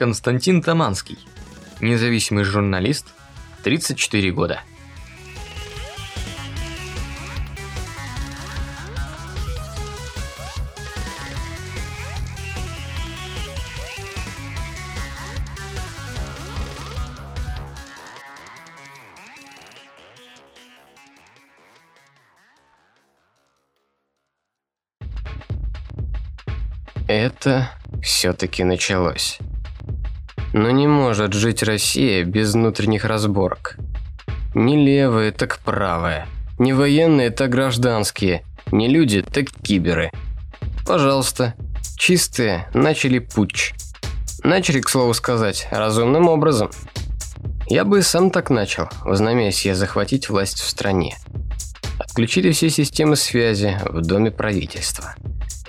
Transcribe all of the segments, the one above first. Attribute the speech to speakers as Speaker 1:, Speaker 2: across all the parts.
Speaker 1: Константин Таманский. Независимый журналист. 34 года.
Speaker 2: Это все-таки началось. Но не может жить Россия без внутренних разборок. Не левые, так правые. Не военные, так гражданские. Не люди, так киберы. Пожалуйста. Чистые начали путч. Начали, к слову сказать, разумным образом. Я бы сам так начал, вознамясь я захватить власть в стране. Отключили все системы связи в доме правительства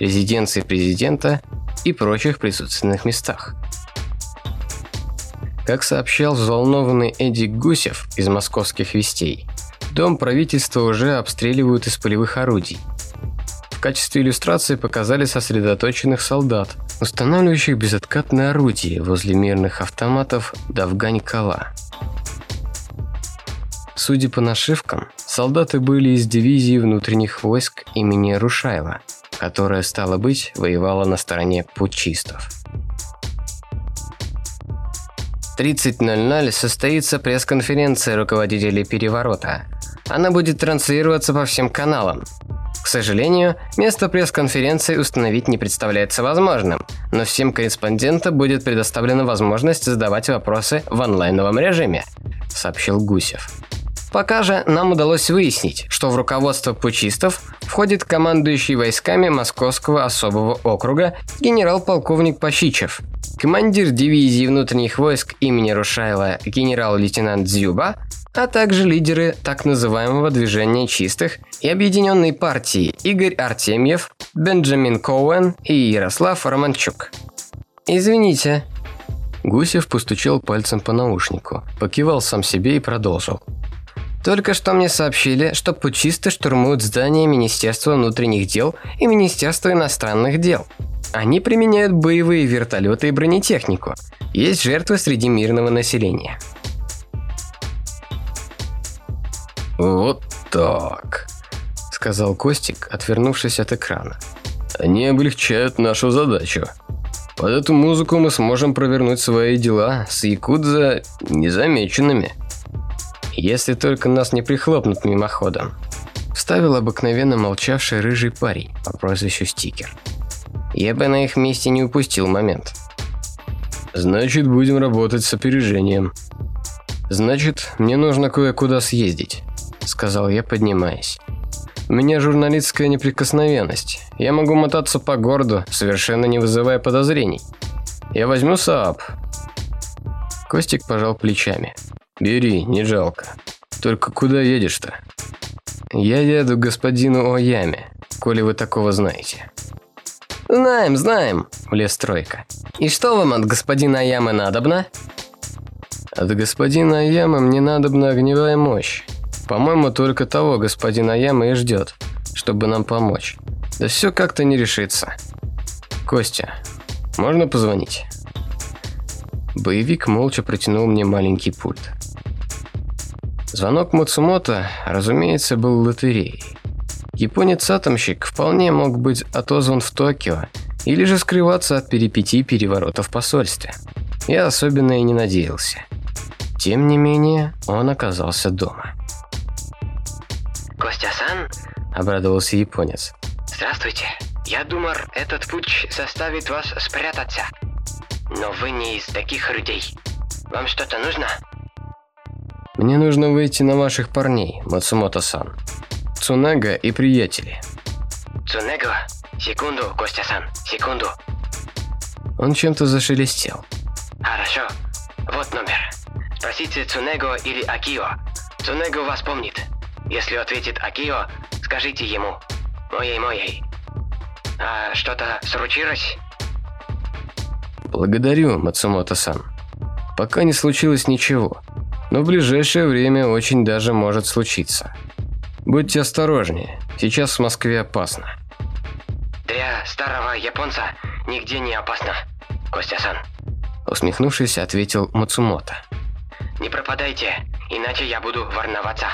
Speaker 2: резиденции президента и прочих присутственных местах. Как сообщал взволнованный Эдди Гусев из московских вестей, дом правительства уже обстреливают из полевых орудий. В качестве иллюстрации показали сосредоточенных солдат, устанавливающих безоткатные орудия возле мирных автоматов Давгань-Кала. Судя по нашивкам, солдаты были из дивизии внутренних войск имени Рушайла – которая, стало быть, воевала на стороне путчистов. 30.00 состоится пресс-конференция руководителей переворота. Она будет транслироваться по всем каналам. К сожалению, место пресс-конференции установить не представляется возможным, но всем корреспондентам будет предоставлена возможность задавать вопросы в онлайновом режиме, сообщил Гусев. Пока же нам удалось выяснить, что в руководство пучистов входит командующий войсками Московского особого округа генерал-полковник Пащичев, командир дивизии внутренних войск имени Рушайла генерал-лейтенант Дзюба, а также лидеры так называемого движения чистых и объединенной партии Игорь Артемьев, Бенджамин Коуэн и Ярослав Романчук. Извините. Гусев постучал пальцем по наушнику, покивал сам себе и продолжил. Только что мне сообщили, что пучисты штурмуют здание Министерства внутренних дел и Министерства иностранных дел. Они применяют боевые вертолеты и бронетехнику. Есть жертвы среди мирного населения.
Speaker 3: «Вот так», – сказал Костик, отвернувшись от экрана. «Они облегчают нашу задачу. Под эту музыку мы сможем провернуть свои дела с Якудза незамеченными».
Speaker 2: Если только нас не прихлопнут мимоходом. Вставил обыкновенно молчавший рыжий парень по прозвищу Стикер. Я бы на их месте не упустил момент.
Speaker 3: Значит, будем работать с опережением.
Speaker 2: Значит, мне нужно кое-куда съездить, сказал я, поднимаясь. У меня журналистская неприкосновенность. Я могу мотаться по городу, совершенно не вызывая подозрений. Я возьму Сааб. Костик пожал плечами.
Speaker 3: Бери, не жалко. Только куда едешь-то?
Speaker 2: Я еду к господину Ояме, коли вы такого знаете.
Speaker 4: Знаем, знаем, влез тройка. И что вам от господина Оямы надобно?
Speaker 2: От господина Оямы мне надобна огневая мощь. По-моему, только того господина Оямы и ждет, чтобы нам помочь. Да все как-то не решится. Костя, можно позвонить? Боевик молча протянул мне маленький пульт. Звонок Мацумото, разумеется, был лотереей. Японец-атомщик вполне мог быть отозван в Токио или же скрываться от перипетий переворота в посольстве. Я особенно и не надеялся. Тем не менее, он оказался дома.
Speaker 5: «Костя-сан?» – обрадовался японец. «Здравствуйте. Я думал, этот путь заставит вас спрятаться. Но вы не из таких людей. Вам что-то нужно?»
Speaker 2: Мне нужно выйти на ваших парней, Мацумото-сан. Цунега и приятели.
Speaker 5: Цунега? Секунду, Костя-сан, секунду.
Speaker 2: Он чем-то зашелестел.
Speaker 5: Хорошо. Вот номер. Спросите Цунего или Акио. Цунего вас помнит. Если ответит Акио, скажите ему. Моей-моей. А что-то случилось?
Speaker 2: Благодарю, Мацумото-сан. Пока не случилось ничего но в ближайшее время очень даже может случиться. Будьте осторожнее, сейчас в Москве опасно.
Speaker 5: Для старого японца нигде не опасно, Костя-сан.
Speaker 2: Усмехнувшись, ответил Мацумото.
Speaker 5: Не пропадайте, иначе я буду волноваться.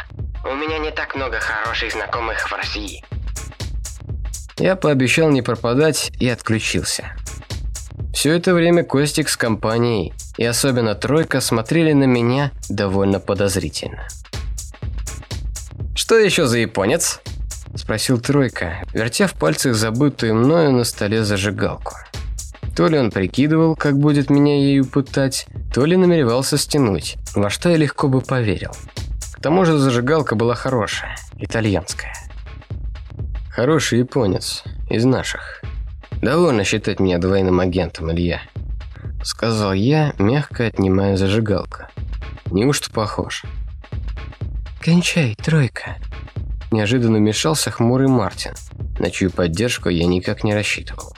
Speaker 5: У меня не так много хороших знакомых в России.
Speaker 2: Я пообещал не пропадать и отключился. Все это время Костик с компанией и особенно Тройка смотрели на меня довольно подозрительно. «Что еще за японец?» – спросил Тройка, вертя в пальцах забытую мною на столе зажигалку. То ли он прикидывал, как будет меня ею пытать, то ли намеревался стянуть, во что я легко бы поверил. К тому же зажигалка была хорошая, итальянская. Хороший японец, из наших. Довольно считать меня двойным агентом, Илья. Сказал я, мягко отнимая зажигалку. Неужто похож? Кончай, тройка. Неожиданно мешался хмурый Мартин, на чью поддержку я никак не рассчитывал.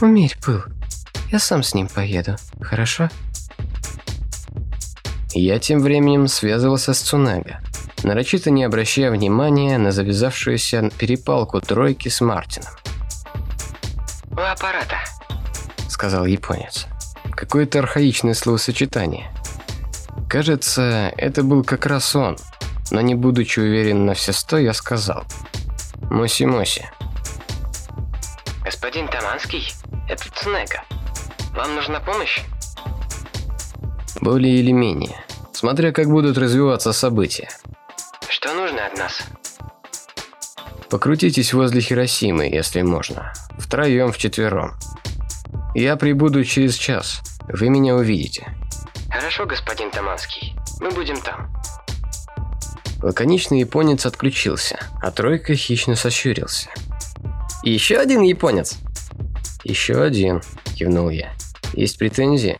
Speaker 2: Умерь пыл. Я сам с ним поеду, хорошо? Я тем временем связывался с Цунага, нарочито не обращая внимания на завязавшуюся перепалку тройки с Мартином.
Speaker 5: У аппарата,
Speaker 2: сказал японец. Какое-то архаичное словосочетание. Кажется, это был как раз он, но не будучи уверен на все сто, я сказал. «Моси-моси».
Speaker 5: Господин Таманский, это Цунега. Вам нужна помощь?
Speaker 2: Более или менее, смотря как будут развиваться события.
Speaker 5: Что нужно от нас?
Speaker 2: Покрутитесь возле Хиросимы, если можно. Втроем, вчетвером. Я прибуду через час. Вы меня увидите.
Speaker 5: Хорошо, господин Таманский. Мы будем там.
Speaker 2: Лаконичный японец отключился, а тройка хищно сощурился. «Еще один японец?» «Еще один», – кивнул я. «Есть претензии?»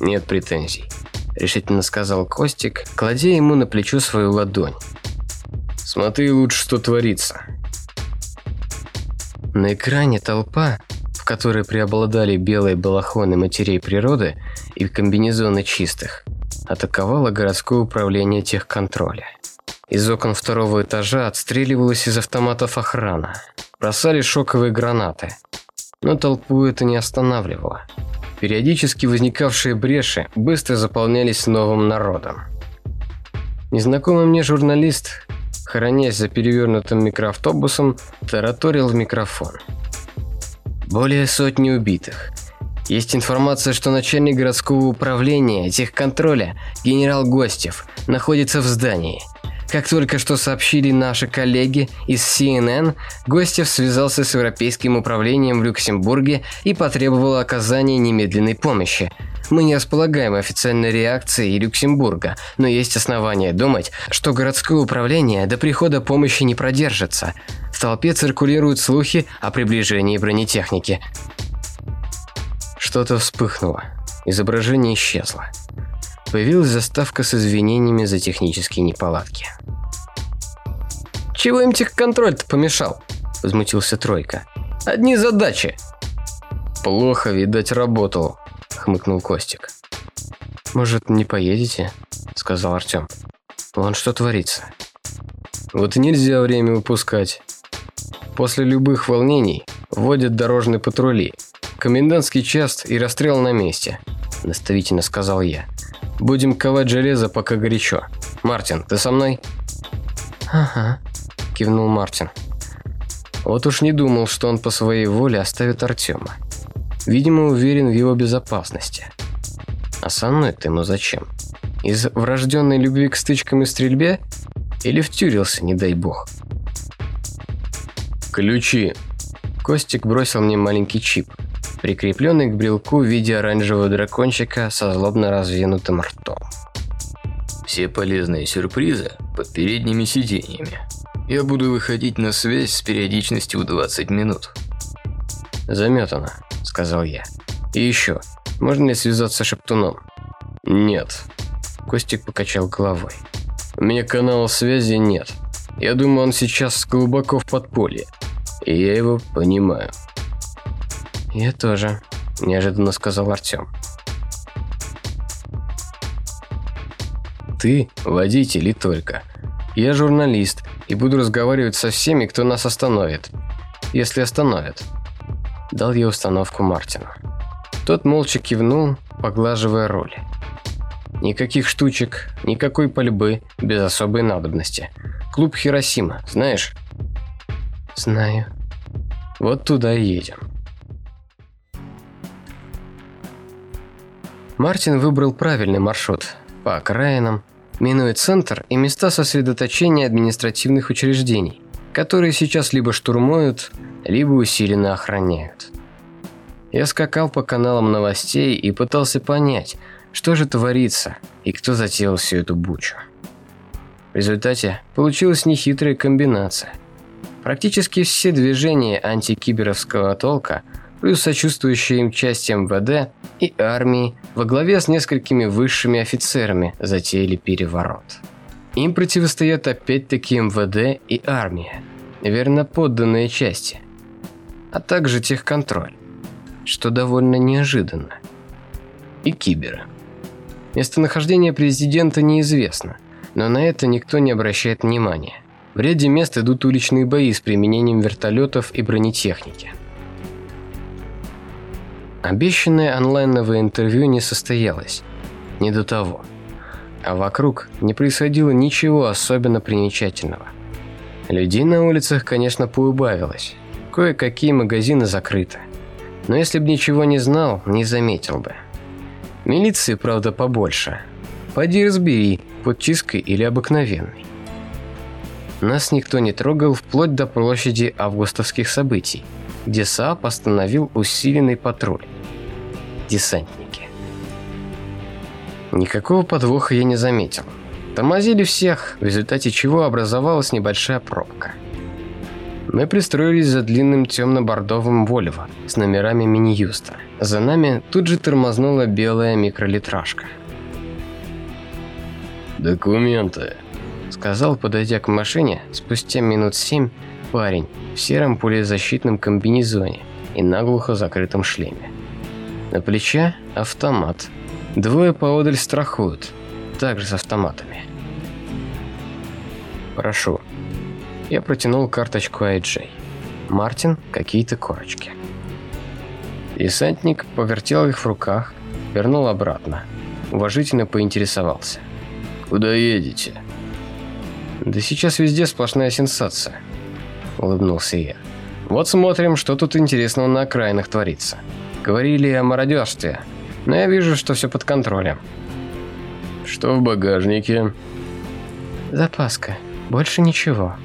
Speaker 2: «Нет претензий», – решительно сказал Костик, кладя ему на плечо свою ладонь. «Смотри лучше, что творится». На экране толпа, в которой преобладали белые балахоны матерей природы и комбинезоны чистых, атаковала городское управление техконтроля. Из окон второго этажа отстреливалась из автоматов охрана. Бросали шоковые гранаты. Но толпу это не останавливало. Периодически возникавшие бреши быстро заполнялись новым народом. Незнакомый мне журналист, хоронясь за перевернутым микроавтобусом, тараторил в микрофон. Более сотни убитых. Есть информация, что начальник городского управления техконтроля генерал Гостев находится в здании – как только что сообщили наши коллеги из CNN, Гостев связался с Европейским управлением в Люксембурге и потребовал оказания немедленной помощи. Мы не располагаем официальной реакцией Люксембурга, но есть основания думать, что городское управление до прихода помощи не продержится. В толпе циркулируют слухи о приближении бронетехники. Что-то вспыхнуло. Изображение исчезло появилась заставка с извинениями за технические неполадки. «Чего им техконтроль-то помешал?» – возмутился Тройка. «Одни задачи!» «Плохо, видать, работал», – хмыкнул Костик. «Может, не поедете?» – сказал Артем. «Вон что творится». «Вот нельзя время выпускать. После любых волнений вводят дорожные патрули, комендантский час и расстрел на месте», – наставительно сказал я. Будем ковать железо, пока горячо. Мартин, ты со мной? Ага, кивнул Мартин. Вот уж не думал, что он по своей воле оставит Артема. Видимо, уверен в его безопасности. А со мной-то ему зачем? Из врожденной любви к стычкам и стрельбе? Или втюрился, не дай бог? Ключи. Костик бросил мне маленький чип прикрепленный к брелку в виде оранжевого дракончика со злобно раздвинутым ртом.
Speaker 1: Все полезные сюрпризы под передними сиденьями. Я буду выходить на связь с периодичностью в 20 минут.
Speaker 2: Заметано, сказал я. И еще, можно ли связаться с Шептуном? Нет. Костик покачал головой. У меня канала связи нет. Я думаю, он сейчас глубоко в подполье. И я его понимаю. «Я тоже», – неожиданно сказал Артем. «Ты водитель и только. Я журналист и буду разговаривать со всеми, кто нас остановит. Если остановит». Дал я установку Мартину. Тот молча кивнул, поглаживая роль. Никаких штучек, никакой пальбы, без особой надобности. Клуб Хиросима, знаешь? Знаю. Вот туда и едем. Мартин выбрал правильный маршрут. По окраинам, минуя центр и места сосредоточения административных учреждений, которые сейчас либо штурмуют, либо усиленно охраняют. Я скакал по каналам новостей и пытался понять, что же творится и кто затеял всю эту бучу. В результате получилась нехитрая комбинация. Практически все движения антикиберовского толка – плюс сочувствующая им части МВД и армии во главе с несколькими высшими офицерами затеяли переворот. Им противостоят опять-таки МВД и армия, верно подданные части, а также техконтроль, что довольно неожиданно, и киберы. Местонахождение президента неизвестно, но на это никто не обращает внимания. В ряде мест идут уличные бои с применением вертолетов и бронетехники – Обещанное онлайновое интервью не состоялось. Не до того. А вокруг не происходило ничего особенно примечательного. Людей на улицах, конечно, поубавилось. Кое-какие магазины закрыты. Но если бы ничего не знал, не заметил бы. Милиции, правда, побольше. Поди разбери, под чисткой или обыкновенной. Нас никто не трогал вплоть до площади августовских событий где САП остановил усиленный патруль. Десантники. Никакого подвоха я не заметил. Тормозили всех, в результате чего образовалась небольшая пробка. Мы пристроились за длинным темно-бордовым Вольво с номерами мини-юста. За нами тут же тормознула белая микролитражка.
Speaker 3: «Документы», —
Speaker 2: сказал, подойдя к машине, спустя минут семь парень в сером пулезащитном комбинезоне и наглухо закрытом шлеме. На плече автомат. Двое поодаль страхуют, также с автоматами. «Прошу». Я протянул карточку IJ. Мартин – какие-то корочки. Десантник повертел их в руках, вернул обратно. Уважительно поинтересовался.
Speaker 3: «Куда едете?»
Speaker 2: «Да сейчас везде сплошная сенсация улыбнулся я. Вот смотрим, что тут интересного на окраинах творится. Говорили о мародерстве, но я вижу, что все под контролем.
Speaker 3: Что в багажнике?
Speaker 2: Запаска. Больше ничего,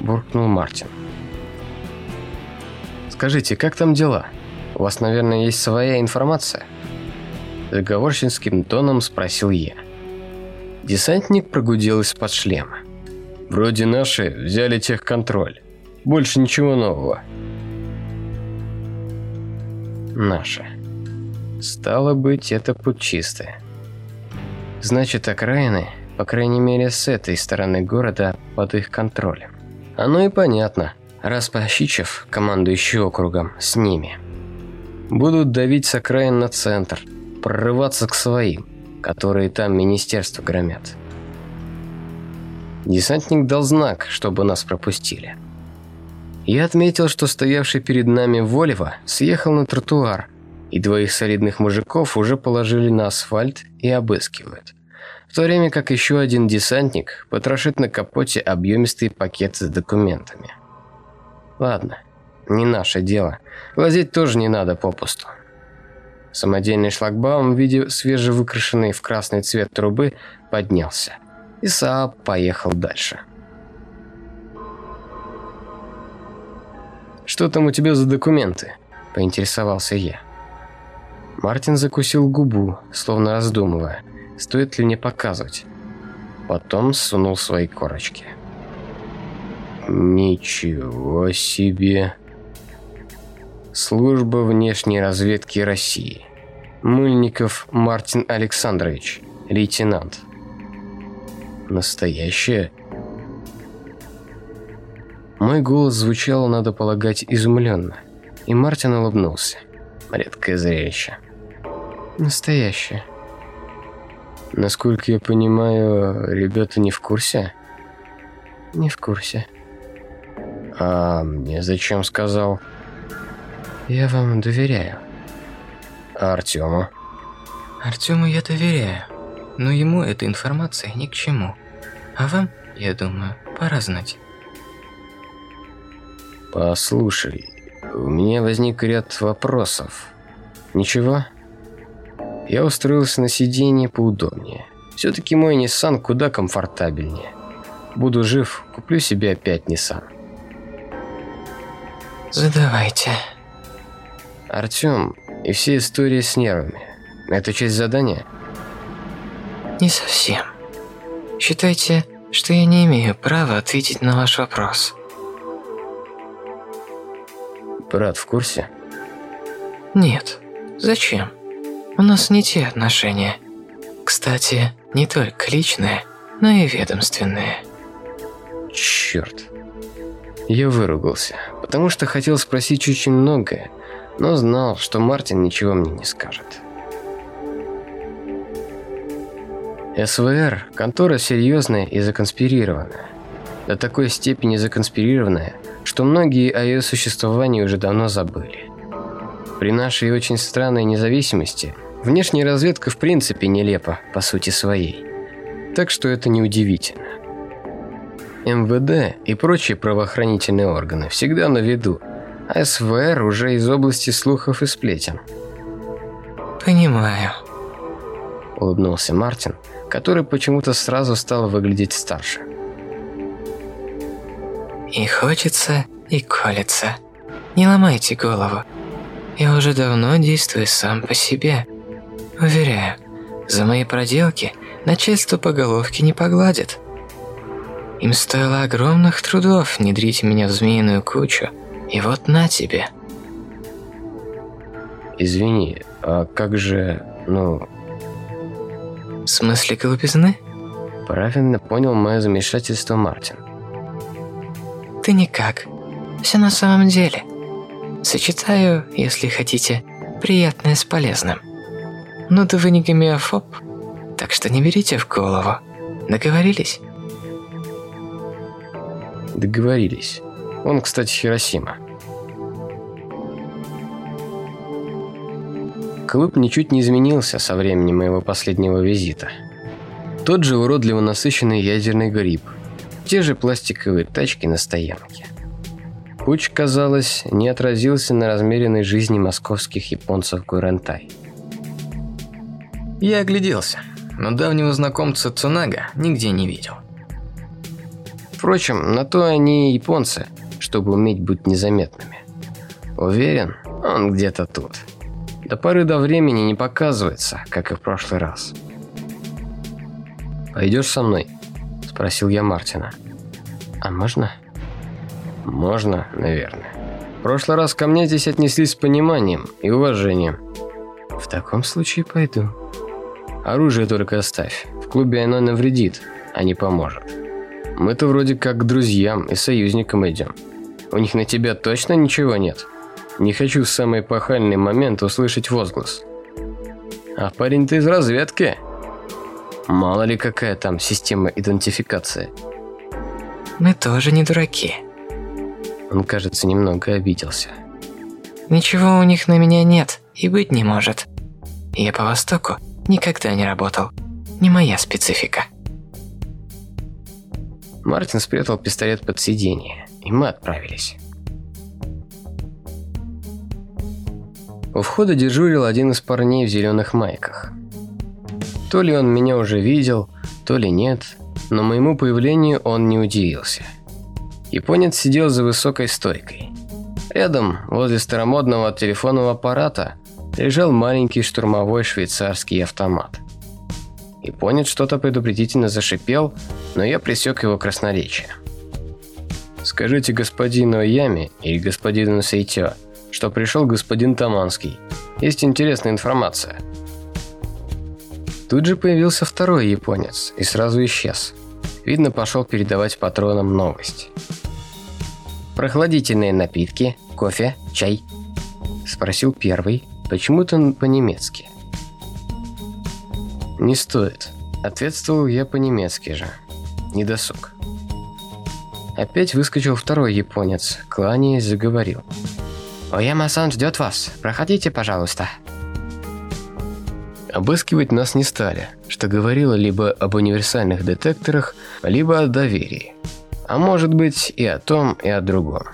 Speaker 2: буркнул Мартин. Скажите, как там дела? У вас, наверное, есть своя информация? Заговорщинским тоном спросил я. Десантник прогудел из-под шлема.
Speaker 3: Вроде наши взяли техконтроль. Больше ничего нового.
Speaker 2: Наша. Стало быть, это путчистые. Значит, окраины, по крайней мере с этой стороны города, под их контролем. Оно и понятно, раз Пащичев, командующий округом, с ними. Будут давить с окраин на центр, прорываться к своим, которые там министерство громят. Десантник дал знак, чтобы нас пропустили. Я отметил, что стоявший перед нами Вольво съехал на тротуар, и двоих солидных мужиков уже положили на асфальт и обыскивают. В то время как еще один десантник потрошит на капоте объемистые пакеты с документами. Ладно, не наше дело. Лазить тоже не надо попусту. Самодельный шлагбаум в виде свежевыкрашенной в красный цвет трубы поднялся. И Сааб поехал дальше. «Что там у тебя за документы?» – поинтересовался я. Мартин закусил губу, словно раздумывая, стоит ли мне показывать. Потом сунул свои корочки. «Ничего себе!» Служба внешней разведки России. Мыльников Мартин Александрович, лейтенант. Настоящая мой голос звучал, надо полагать, изумленно, и Мартин улыбнулся. Редкое зрелище. Настоящее. Насколько я понимаю, ребята не в курсе? Не в курсе. А мне зачем сказал? Я вам доверяю. А Артему?
Speaker 1: Артему я доверяю, но ему эта информация ни к чему. А вам, я думаю, пора знать.
Speaker 2: Послушай, у меня возник ряд вопросов. Ничего? Я устроился на сиденье поудобнее. Все-таки мой Nissan куда комфортабельнее. Буду жив, куплю себе опять Nissan.
Speaker 1: Задавайте.
Speaker 2: Артем, и все истории с нервами. Это часть задания?
Speaker 1: Не совсем. Считайте, что я не имею права ответить на ваш вопрос.
Speaker 2: Брат в курсе?
Speaker 1: Нет. Зачем? У нас не те отношения. Кстати, не только личные, но и ведомственные.
Speaker 2: Черт. Я выругался, потому что хотел спросить очень многое, но знал, что Мартин ничего мне не скажет. СВР – контора серьезная и законспирированная. До такой степени законспирированная, что многие о ее существовании уже давно забыли. При нашей очень странной независимости внешняя разведка в принципе нелепа по сути своей. Так что это неудивительно. МВД и прочие правоохранительные органы всегда на виду, а СВР уже из области слухов и сплетен.
Speaker 1: Понимаю.
Speaker 2: Улыбнулся Мартин, который почему-то сразу стал выглядеть старше.
Speaker 1: И хочется, и колется. Не ломайте голову. Я уже давно действую сам по себе. Уверяю, за мои проделки начальство по головке не погладит. Им стоило огромных трудов внедрить меня в змеиную кучу, и вот на тебе.
Speaker 2: Извини, а как же, ну...
Speaker 1: В смысле голубизны?
Speaker 2: Правильно понял мое замешательство Мартин.
Speaker 1: Ты никак. Все на самом деле. Сочетаю, если хотите, приятное с полезным. Ну да вы не гомеофоб, так что не берите в голову. Договорились?
Speaker 2: Договорились. Он, кстати, Хиросима. Клуб ничуть не изменился со времени моего последнего визита. Тот же уродливо насыщенный ядерный гриб, те же пластиковые тачки на стоянке. Пуч, казалось, не отразился на размеренной жизни московских японцев Гурентай.
Speaker 1: Я огляделся, но давнего знакомца Цунага нигде не видел.
Speaker 2: Впрочем, на то они и японцы, чтобы уметь быть незаметными. Уверен, он где-то тут. До поры до времени не показывается, как и в прошлый раз. «Пойдешь со мной?» – спросил я Мартина. «А можно?» «Можно, наверное. В прошлый раз ко мне здесь отнеслись с пониманием и уважением. В таком случае пойду. Оружие только оставь. В клубе оно навредит, а не поможет». Мы-то вроде как к друзьям и союзникам идем. У них на тебя точно ничего нет? Не хочу в самый эпохальный момент услышать возглас. А парень-то из разведки? Мало ли какая там система идентификации.
Speaker 1: Мы тоже не дураки.
Speaker 2: Он, кажется, немного обиделся.
Speaker 1: Ничего у них на меня нет и быть не может. Я по Востоку никогда не работал. Не моя специфика.
Speaker 2: Мартин спрятал пистолет под сиденье, и мы отправились. У входа дежурил один из парней в зеленых майках. То ли он меня уже видел, то ли нет, но моему появлению он не удивился. Японец сидел за высокой стойкой. Рядом, возле старомодного телефонного аппарата, лежал маленький штурмовой швейцарский автомат. Японец что-то предупредительно зашипел, но я пресек его красноречие. «Скажите господину Ями или господину Сейтё, что пришел господин Таманский. Есть интересная информация». Тут же появился второй японец и сразу исчез. Видно, пошел передавать патронам новость. «Прохладительные напитки, кофе, чай?» Спросил первый, почему-то по-немецки. «Не стоит», – ответствовал я по-немецки же. Недосуг. Опять выскочил второй японец, кланяясь, заговорил. «Ояма-сан ждет вас. Проходите, пожалуйста». Обыскивать нас не стали, что говорило либо об универсальных детекторах, либо о доверии. А может быть и о том, и о другом.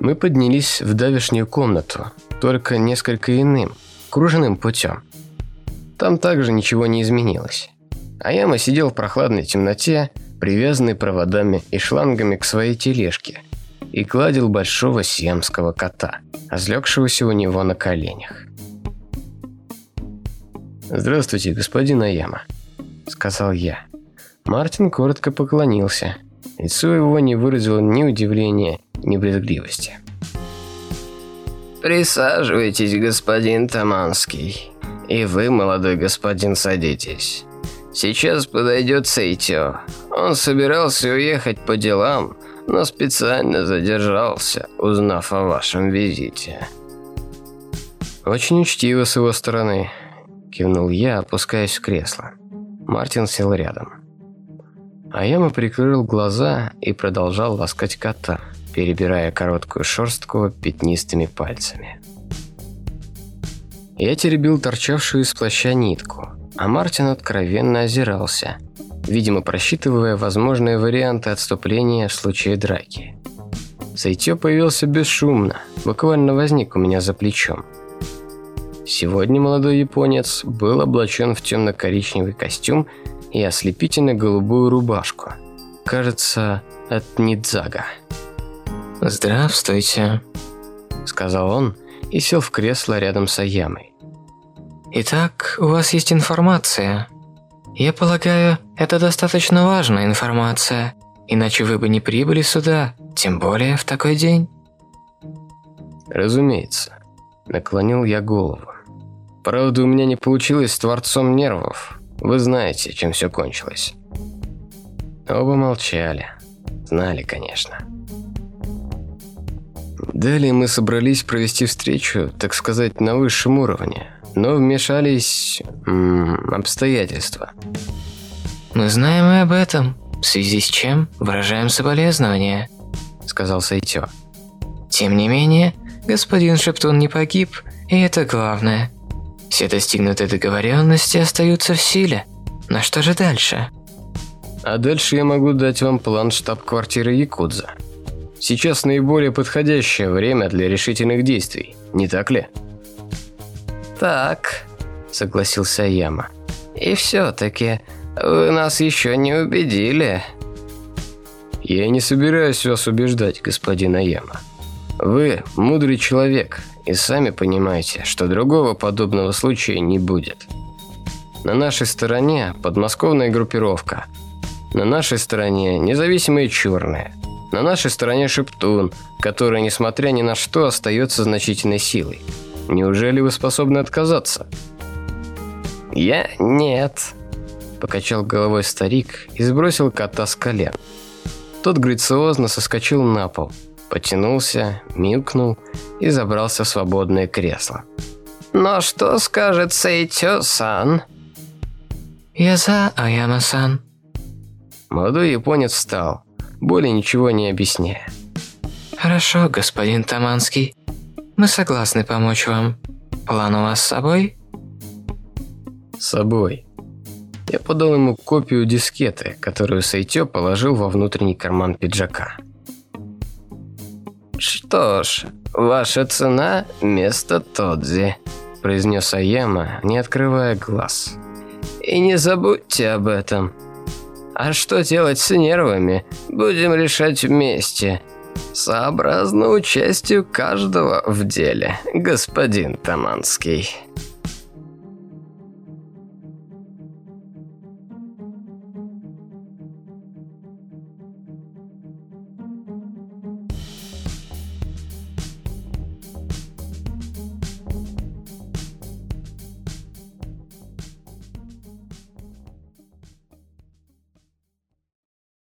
Speaker 2: Мы поднялись в давешнюю комнату, только несколько иным, круженным путем. Там также ничего не изменилось. А Яма сидел в прохладной темноте, привязанный проводами и шлангами к своей тележке, и гладил большого сиамского кота, разлегшегося у него на коленях. «Здравствуйте, господин Аяма», — сказал я. Мартин коротко поклонился. Лицо его не выразило ни удивления, ни брезгливости.
Speaker 4: «Присаживайтесь, господин Таманский. И вы, молодой господин, садитесь. Сейчас подойдет Сейтё. Он собирался уехать по делам, но специально задержался, узнав о вашем визите».
Speaker 2: «Очень учтиво с его стороны», – кивнул я, опускаясь в кресло. Мартин сел рядом. А я прикрыл глаза и продолжал ласкать кота, перебирая короткую шерстку пятнистыми пальцами. Я теребил торчавшую из плаща нитку, а Мартин откровенно озирался, видимо просчитывая возможные варианты отступления в случае драки. Сайтё появился бесшумно, буквально возник у меня за плечом. Сегодня молодой японец был облачен в темно-коричневый костюм и ослепительно-голубую рубашку. Кажется, от Нидзага.
Speaker 1: «Здравствуйте», –
Speaker 2: сказал он и сел в кресло рядом с Аямой.
Speaker 1: «Итак, у вас есть информация. Я полагаю, это достаточно важная информация, иначе вы бы не прибыли сюда, тем более в такой день».
Speaker 2: «Разумеется», – наклонил я голову. «Правда, у меня не получилось с Творцом Нервов, вы знаете, чем все кончилось. Оба молчали. Знали, конечно. Далее мы собрались провести встречу, так сказать, на высшем уровне, но вмешались обстоятельства.
Speaker 1: «Мы знаем и об этом, в связи с чем выражаем соболезнования», – сказал Сайтё. «Тем не менее, господин Шептун не погиб, и это главное. Все достигнутые договоренности остаются в силе. На что же дальше?
Speaker 2: А дальше я могу дать вам план штаб-квартиры Якудза. Сейчас наиболее подходящее время для решительных действий, не так ли?
Speaker 4: Так, согласился Яма. И все-таки вы нас еще не убедили.
Speaker 2: Я не собираюсь вас убеждать, господин Аяма. Вы мудрый человек и сами понимаете, что другого подобного случая не будет. На нашей стороне подмосковная группировка. На нашей стороне независимые черные. На нашей стороне Шептун, который, несмотря ни на что, остается значительной силой. Неужели вы способны отказаться?
Speaker 4: Я нет, покачал головой старик и сбросил кота с колен.
Speaker 2: Тот грациозно соскочил на пол, потянулся, мяукнул и забрался в свободное кресло.
Speaker 4: «Но что скажет Сейтё-сан?»
Speaker 1: «Я за, Аяма-сан».
Speaker 2: Молодой японец встал, более ничего не объясняя.
Speaker 1: «Хорошо, господин Таманский. Мы согласны помочь вам. План у вас с собой?»
Speaker 2: «С собой». Я подал ему копию дискеты, которую Сейтё положил во внутренний карман пиджака.
Speaker 4: «Что ж, ваша цена – место Тодзи», – произнес Аяма, не открывая глаз. «И не забудьте об этом. А что делать с нервами, будем решать вместе, сообразно участию каждого в деле, господин Таманский».